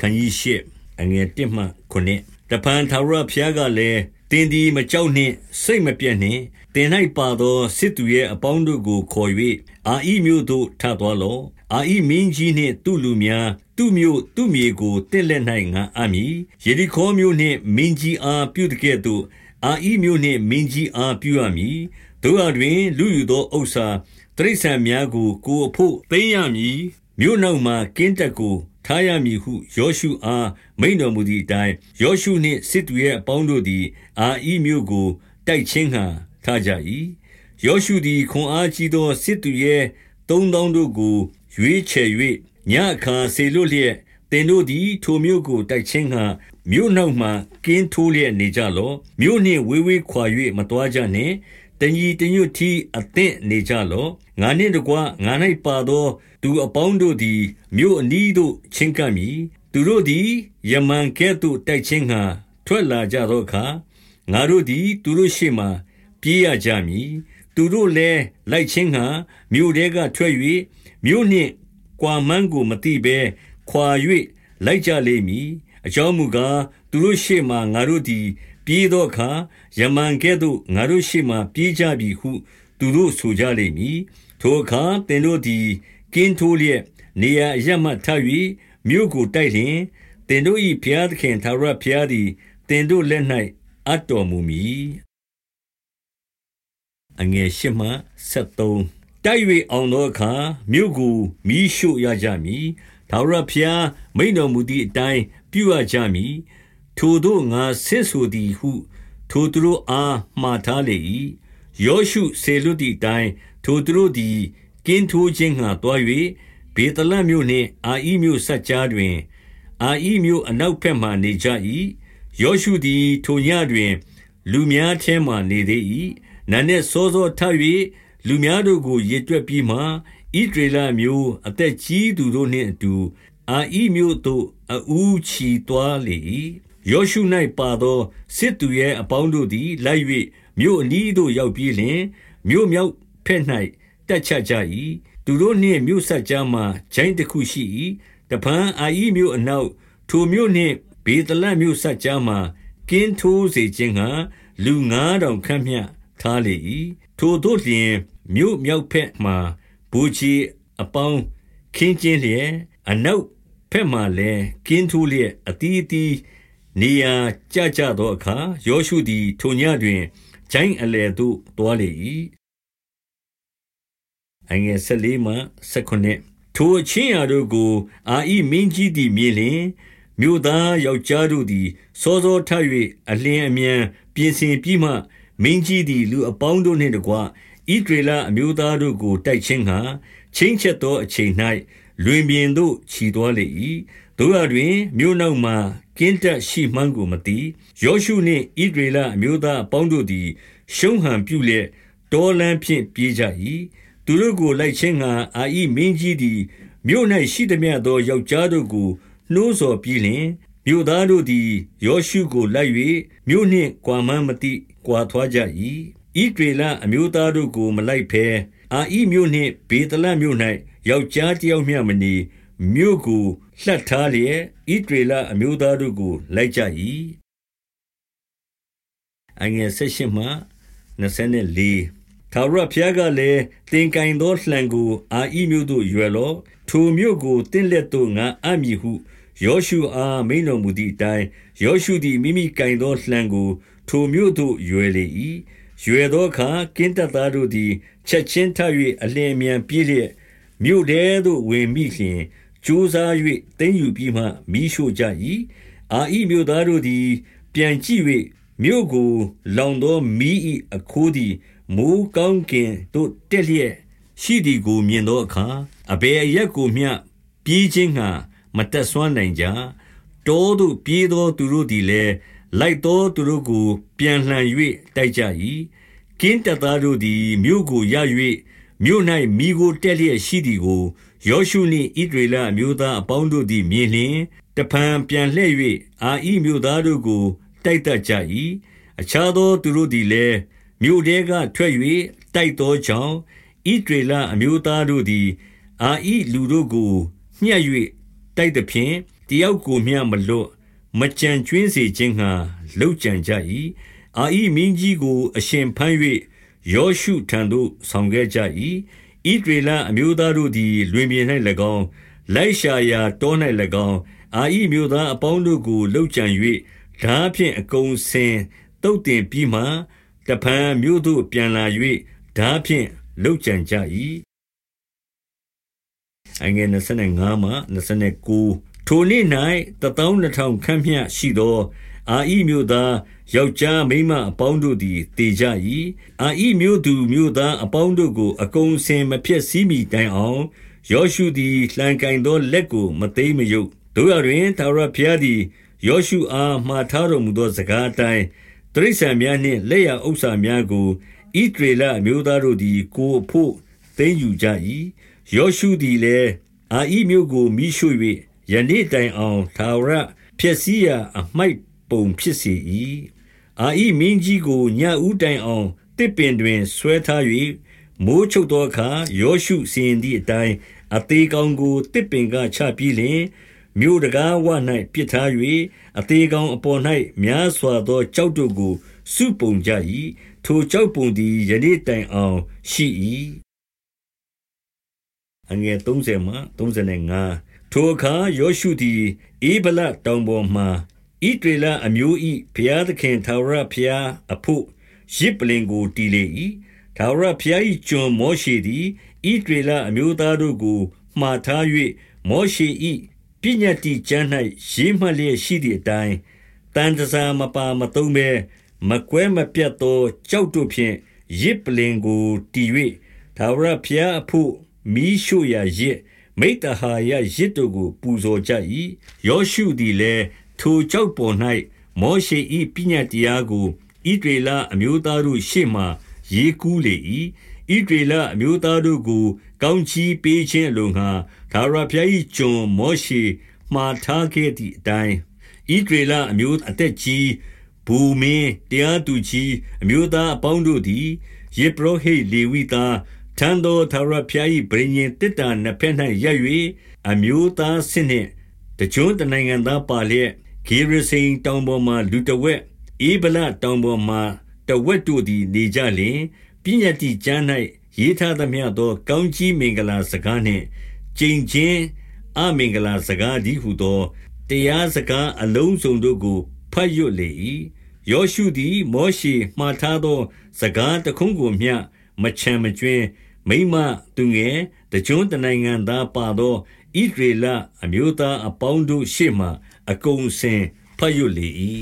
ခန်းကြီးရှစ်အငယ်1မှ9တပန်သာရဖျားကလည်းတင်းဒီမကြောက်နှင့်စိတ်မပြတ်နှင့်တင်၌ပါသောစစ်သူရဲ့အပေါင်းတို့ကိုခေါ်၍အာဤမျိုးတို့ထသွားလောအာဤမင်းကြီးနှင့်သူ့လူများသူ့မျိုးသူ့မြေကိုတင့်လက်၌ငါအမိယေရီခေါမျိုးနှင့်မင်းကြီးအားပြုတကဲ့သို့အာဤမျိုးနှင့်မင်းကြီးအားပြုရမည်တို့အတွင် လူယူသောဥစ္စာတရိษံများကိုကိုအဖို့သိမ်းရမည်မြို့နောက်မှကင်းတက်ကို ထားရမည်ဟုယောရှုအား မိန်တော်မူသည့်အတိုင်း ယောရှုနှင့် စစ်သူရဲ့အပေါင်းတို့သည် အာဤမြို့ကို တိုက်ချင်းဟံထားကြ၏ယောရှုသည် ခွန်အားကြီးသော စစ်သူရဲ့သုံးသောတို့ကို ရွေးချယ်၍ညအခါဆေလွတ်လျက်တင်တို့သည် ထိုမြို့ကို တိုက်ချင်းဟံမြို့နောက်မှကင်းထိုးလျက်နေကြလော့ မြို့နှင့်ဝေးဝေးခွာ၍မတော်ကြနှင့် တညီတညွတ်တီအသင့်နေကြလော့ငါနှင့်တကွငါ၌ပါသော သူအပေါင်းတို့သည် မြို့အနီးသို့ချင်းကပ်မည်သူတို့သည်ယမန်ကဲ့သို့တိုက်ချင်းဟံထွက်လာကြသောအခါငါတို့သည် သူတို့ရှေ့မှပြေးရကြမည်သူတို့လည်းလိုက်ချင်းဟံမြို့ထဲကထွက်၍မြို့နှင့်ကွာမန်းကိုမတိဘဲခွာ၍လိုက်ကြလိမ့်မည်အကြောင်းမူကားသူတို့ရှေ့မှငါတို့သည် ပြေးသောအခါယမန်ကဲ့သို့ငါတို့ရှေ့မှပြေးကြပြီဟု သူတို့ဆိုကြလိမ့်မည်ထိုအခါသင်တို့သည်ကင်းထိုးလျက်နေရာအရမှထ၍မြို့ကိုတိုက်လျင်တင်တို့၏ဘုရားသခင်သာရဘုရားသည်တင်တို့လက်၌အပ်တော်မူမည်အငယ်၈မှ73တိုက်၍အောင်သောအခါမြို့ကိုမိရှို့ရကြမည်သာရဘုရားမိန်တော်မူသည့်အတိုင်းပြုရကြမည် ထိုတို့ငါဆင့်ဆိုသည်ဟု ထိုသူတို့အားမှားထားလေ၏ယောရှုဆေလွတ်သည့်အတိုင်းထိုသူတို့သည်ကင်းထိုးခြင်းငှာတွား၍ဘေတလမြို့နှင့်အာဤမြို့ဆက်ကြားတွင်အာဤမြို့အနောက်ဘက်မှနေကြ၏ယောရှုသည်ထိုညတွင် လူများထဲမှနေသေး၏နန်းနှင့်စောစောထ၍လူများတို့ကိုရေတွက်ပြီးမှဣဒရေလမျိုးအသက်ကြီးသူတို့နှင့်အတူအာဤမြို့သို့အဦးချီသွားလေ၏ ယောရှု၌ပါသော စစ်သူရဲ့အပေါင်းတို့သည် လိုက်၍မြို့အနီးသို့ ရောက်ပြီးလျှင် မြို့မြောက်ဖက်၌တက်ချကြ၏သူတို့နှင့် မြို့ဆက်ကြားမှဂျိုင်းတစ်ခုရှိ၏တပန်းအာဤမြို့အနောက် ထိုမြို့နှင့်ဘေတလတ်မြို့ဆက်ကြားမှကင်းထိုးစေခြင်းဟံလူ9000ခန့်မြထားလေ၏ထိုတို့လျင် မြို့မြောက်ဖက်မှဘူချီအပေါင်း ခင်းကျင်းလျက် အနောက်ဖက်မှလည်း ကင်းထိုးလျက်အတီးအတီး နေရာကြကြသောအခါယောရှုသည် ထိုညတွင်ဂျိုင်းအလေသို့တွားလေ၏အငယ်14မှ19ထိုအချင်းရာတို့ကို အာဤမင်းကြီးသည်မြင်လျင်မြို့သားယောက်ျားတို့သည်စောစောထ၍အလင်းအမြန်ပြင်ဆင်ပြီးမှမင်းကြီးသည်လူအပေါင်းတို့နှင့်တကွဣဒရေလအမျိုးသားတို့ကိုတိုက်ခြင်းဟံချင်းချက်သောအချိန်၌လွင်ပြင်သို့ခြီသွားလေ၏ တို့ရတွင် မြို့နောက်မှကင်းတက်ရှိမှန်းကိုမသိ ယောရှုနှင့်ဣဒရေလအမျိုးသားအပေါင်းတို့သည် ရှုံးဟန်ပြုလျက် တောလန်းဖြင့် ပြေးကြ၏သူတို့ကို လိုက်ခြင်းငှာအာဤမင်းကြီးသည် မြို့၌ရှိသည်မြတ်သော ယောက်ျားတို့ကို နှိုးဆော်ပြီးလျှင် မြို့သားတို့သည် ယောရှုကိုလိုက်၍မြို့နှင့်ကွာမှန်းမတိကွာထွားကြ၏ဣဒေလအမျိုးသားတို့ကို မလိုက်ဖဲအာဤမြို့နှင့်ဘေတလမြို့၌ယောက်ျားတယောက်မျှမနေ မြို့ကို လှတ်ထားလျက်ဣဒေလအမျိုးသားတို့ကို လိုက်ကြ၏အငယ်၁၈မှ24ထာဝရဘုရားကလည်းသင်ကင်သောလှံကိုအာဤမြို့သို့ရွယ်လော့ထိုမြို့ကိုတင့်လက်သို့ငါအမည်ဟုယောရှုအားမိန်တော်မူသည့်အတိုင်းယောရှုသည်မိမိကင်သောလှံကို ထိုမြို့သို့ရွယ်လေ၏ရွယ်သောအခါကင်းတပ်သားတို့သည်ချက်ချင်းထ၍အလင်းမြန်ပြေးလျက်မြို့ထဲသို့ဝင်မိလျှင် ကြိုးစား၍တင်းယူပြီးမှမိရှို့ကြ၏အာဤမြို့သားတို့သည် ပြန်ကြည့်၍မြို့ကို လောင်သောမိ၏အခိုးသည်မိုးကောင်းကင်သို့တက်လျက်ရှိသည်ကိုမြင်သောအခါအဘယ်အရက်ကိုမျှပြေးခြင်းငှာမတက်ဆွမ်းနိုင်ကြတောသို့ပြေးသောသူတို့သည်လည်းလိုက်သောသူတို့ကို ပြန်လှန်၍တိုက်ကြ၏ကင်းတပ်သားတို့သည်မြို့ကိုရ၍မြို့၌မိကိုတက်လျက်ရှိသည်ကို ယောရှုနှင့်ဣဒရေလအမျိုးသားအပေါင်းတို့သည်မြင်လျင်တဖန်ပြန်လှည့်၍အာဤမြို့သားတို့ကိုတိုက်တတ်ကြ၏အခြားသောသူတို့သည်လည်းမြို့ထဲကထွက်၍တိုက်သောကြောင့်ဣဒရေလအမျိုးသားတို့သည်အာဤလူတို့ကိုညှက်၍တိုက်သဖြင့်တတယောက်ကိုမျှမလွတ်မကြံကျွင်းစေခြင်းငှာလှုပ်ကြံကြ၏အာဤမင်းကြီးကို အရှင်ဖမ်း၍ယောရှုထံသို့ဆောင်ခဲ့ကြ၏ ဣဒရေလအမျိုးသားတို့သည် လွင်ပြင်၌၎င်း လိုက်ရှာရာတော၌၎င်း အာဤမျိုးသားအပေါင်းတို့ကိုလှုပ်ကြံ၍ဓာဖြင့် အကုန်စင်တုတ်တင်ပြီးမှ တဖန်မြို့သို့ ပြန်လာ၍ဓာဖြင့်လှုပ်ကြံကြ၏အငယ်25မှ29ထိုနေ့၌တသောင်းနှစ်ထောင်ခန့်မျှရှိသော အာဤမြို့သားယောက်ျားမိန်းမအပေါင်းတို့သည်တေကြ၏အာဤမြို့သူမြို့သားအပေါင်းတို့ကို အကုန်စင်မဖြစ်စည်းမိတိုင်အောင်ယောရှုသည်လှန်ကင်သောလက်ကိုမသိမယုတ်တို့ရတွင်သာရဖျားသည်ယောရှုအားမှားထားတော်မူသောစကားအတိုင်းတရိษံများနှင့်လက်ရဥစ္စာများကိုဣဒရေလအမျိုးသားတို့သည်ကိုအဖို့သိမ်းယူကြ၏ယောရှုသည်လည်းအာဤမြို့ကိုမိရှု၍ယနေ့တိုင်အောင်သာဝရဖြစ်စည်းရာအမိုက် ပုံဖြစ်စေ၏အာဤမင်းကြီးကိုညဦးတိုင်အောင်တစ်ပင်တွင်ဆွဲထား၍မိုးချုပ်သောအခါယောရှုစီရင်သည့်အတိုင်းအသေးကောင်ကိုတစ်ပင်ကချပြီးလျှင်မြို့တကားဝ၌ပစ်ထား၍အသေးကောင်အပေါ်၌များစွာသောကြောက်တို့ကိုစုပုံကြ၏ထိုကြောက်ပုံသည်ယနေ့တိုင်အောင်ရှိ၏အငယ်30မှ35ထိုအခါယောရှုသည်အေဗလတောင်ပေါ်မှ ဣဒေလအမျိုး၏ဘုရားသခင်သာရဘုရားအဖို့ရစ်ပလင်ကိုတီလေ၏သာရဘုရား၏ကျွန်မောရှေသည်ဣဒေလအမျိုးသားတို့ကိုမှားထား၍မောရှေ၏ပညတ်တိကျမ်း၌ရေးမှတ်လျက်ရှိသည့်အတိုင်းတန်တစာမပါမသုံးဘဲမကွဲမပြတ်သောကြောက်တို့ဖြင့်ရစ်ပလင်ကိုတီ၍သာဝရဖျားအဖို့မိရှုရာရစ်မိတ္တဟာယရစ်တို့ကိုပူဇော်ကြ၏ယောရှုသည်လည်း ထိုကြောက်ပေါ်၌မောရှေ၏ပညတ်တရားကိုဣဒေလအမျိုးသားတို့ရှေ့မှရေးကူးလေ၏ဣဒေလအမျိုးသားတို့ကို ကောင်းချီးပေးခြင်းအလိုငှာဒါရဖျား၏ကျွန်မောရှေမှားထားခဲ့သည့်အတိုင်းဣဒေလအမျိုးအသက်ကြီးဘူမင်းတရားသူကြီးအမျိုးသားအပေါင်းတို့သည်ယေဘရဟိလေဝိသားထံသောသာရဖျား၏ဗြိညင်တစ်တာနှစ်ဖက်၌ရပ်၍အမျိုးသားစစ်နှင့်တကြွတနိုင်ငံသားပါလျက် ဂေရစိန်တောင်ပေါ်မှလူတဝက်အေဗလတောင်ပေါ်မှတဝက်တို့သည် နေကြလျင် ပညတိကျမ်း၌ရေးထားသမျှသော ကောင်းကြီးမင်္ဂလာစကားနှင့် ကျင့်ခြင်းအမင်္ဂလာစကားဒီဟုသော တရားစကားအလုံးစုံတို့ကိုဖတ်ရွတ်လေ၏ယောရှုသည် မောရှေမှားထားသော စကားတခုံးကိုမျှ မချံမကျွင်း မိမသူငယ် တကြွတနိုင်ငံသားပါသောဣဒရေလအမျိုးသားအပေါင်းတို့ရှေ့မှ အကုန်စင်ဖတ်ရွတ်လေ၏